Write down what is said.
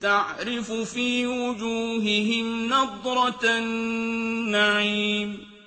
تَعْرِفُ فِي وُجُوهِهِمْ نَضْرَةَ النَّعِيمِ.